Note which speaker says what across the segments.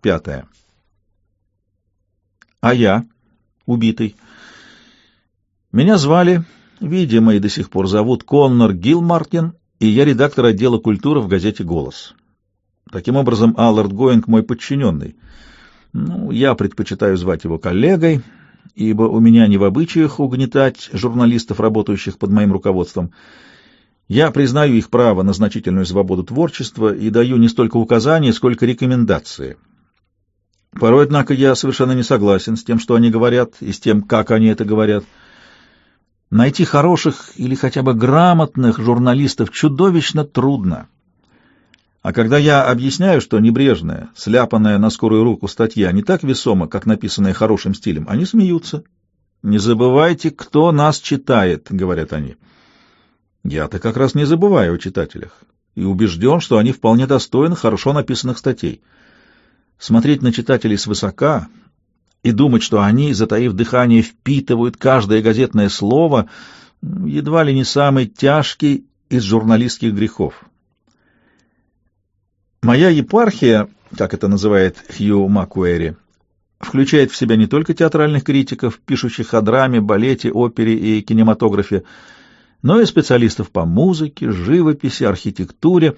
Speaker 1: Пятое. А я, убитый. Меня звали, видимо, и до сих пор зовут Коннор Гилмартин, и я редактор отдела культуры в газете «Голос». Таким образом, Аллард Гоинг мой подчиненный. Ну, я предпочитаю звать его коллегой, ибо у меня не в обычаях угнетать журналистов, работающих под моим руководством. Я признаю их право на значительную свободу творчества и даю не столько указания, сколько рекомендации. Порой, однако, я совершенно не согласен с тем, что они говорят, и с тем, как они это говорят. Найти хороших или хотя бы грамотных журналистов чудовищно трудно. А когда я объясняю, что небрежная, сляпанная на скорую руку статья не так весома, как написанная хорошим стилем, они смеются. «Не забывайте, кто нас читает», — говорят они. Я-то как раз не забываю о читателях и убежден, что они вполне достойны хорошо написанных статей. Смотреть на читателей свысока и думать, что они, затаив дыхание, впитывают каждое газетное слово, едва ли не самый тяжкий из журналистских грехов. Моя епархия, как это называет Хью Макуэри, включает в себя не только театральных критиков, пишущих о драме, балете, опере и кинематографе, но и специалистов по музыке, живописи, архитектуре,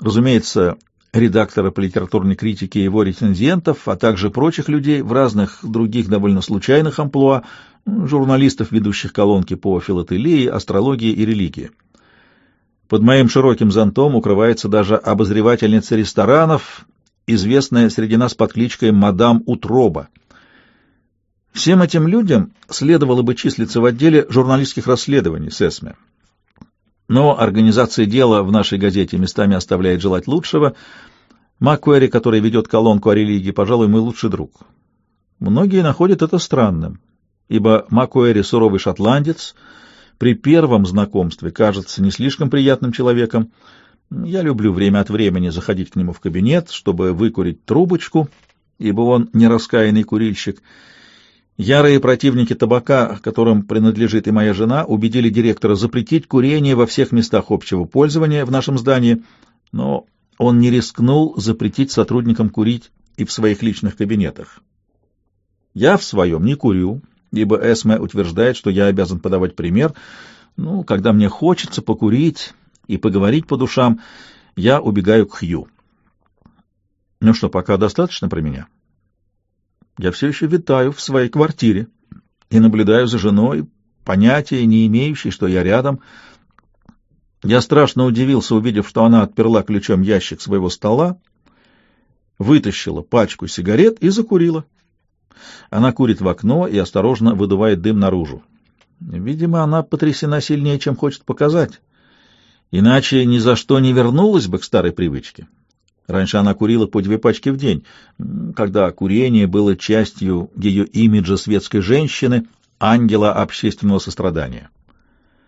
Speaker 1: разумеется, редактора по литературной критике и его рецензентов, а также прочих людей в разных других довольно случайных амплуа, журналистов, ведущих колонки по филателии, астрологии и религии. Под моим широким зонтом укрывается даже обозревательница ресторанов, известная среди нас под кличкой «Мадам Утроба». Всем этим людям следовало бы числиться в отделе журналистских расследований СЭСМЕ. Но организация дела в нашей газете местами оставляет желать лучшего. Маккуэри, который ведет колонку о религии, пожалуй, мой лучший друг. Многие находят это странным, ибо Маккуэри — суровый шотландец, при первом знакомстве кажется не слишком приятным человеком. Я люблю время от времени заходить к нему в кабинет, чтобы выкурить трубочку, ибо он не раскаянный курильщик — Ярые противники табака, которым принадлежит и моя жена, убедили директора запретить курение во всех местах общего пользования в нашем здании, но он не рискнул запретить сотрудникам курить и в своих личных кабинетах. Я в своем не курю, ибо Эсме утверждает, что я обязан подавать пример. Ну, когда мне хочется покурить и поговорить по душам, я убегаю к Хью. Ну что, пока достаточно про меня?» Я все еще витаю в своей квартире и наблюдаю за женой, понятия не имеющей, что я рядом. Я страшно удивился, увидев, что она отперла ключом ящик своего стола, вытащила пачку сигарет и закурила. Она курит в окно и осторожно выдувает дым наружу. Видимо, она потрясена сильнее, чем хочет показать. Иначе ни за что не вернулась бы к старой привычке. Раньше она курила по две пачки в день, когда курение было частью ее имиджа светской женщины, ангела общественного сострадания.